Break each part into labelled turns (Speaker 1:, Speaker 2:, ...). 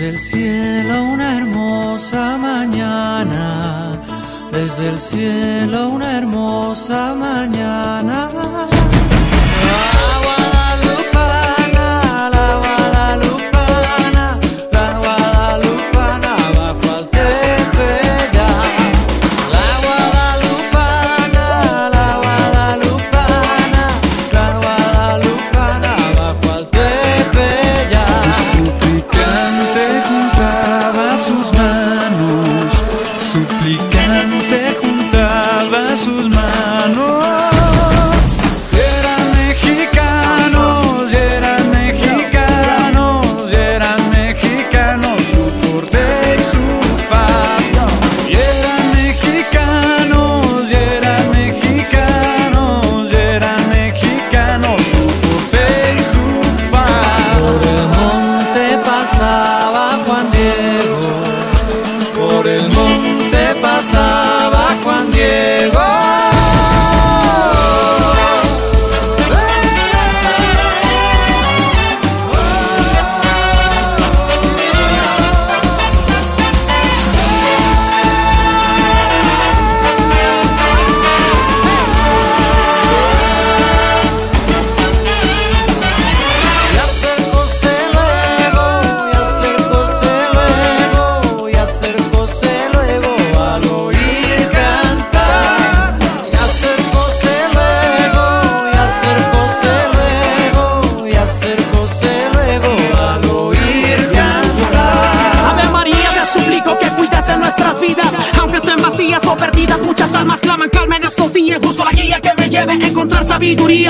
Speaker 1: el cielo una hermosa mañana, desde el cielo una hermosa mañana.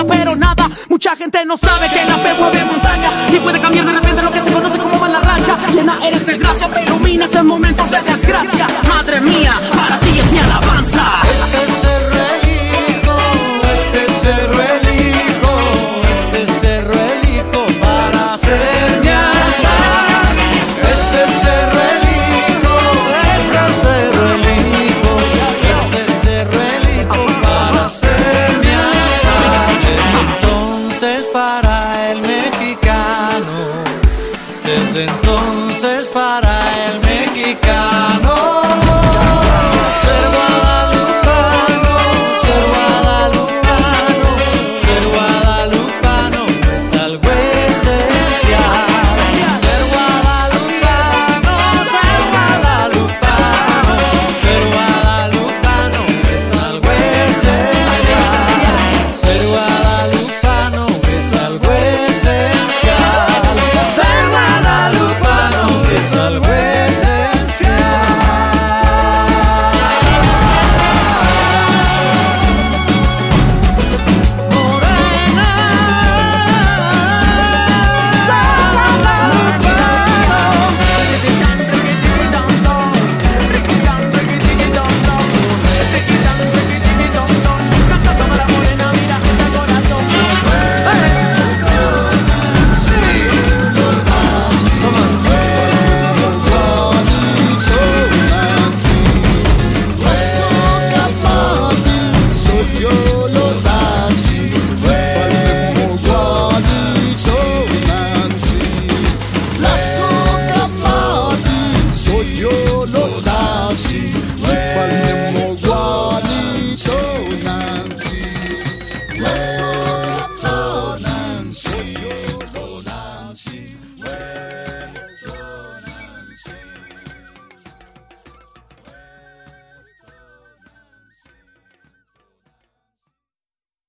Speaker 2: Pero nada. Mucha gente no sabe que entonces.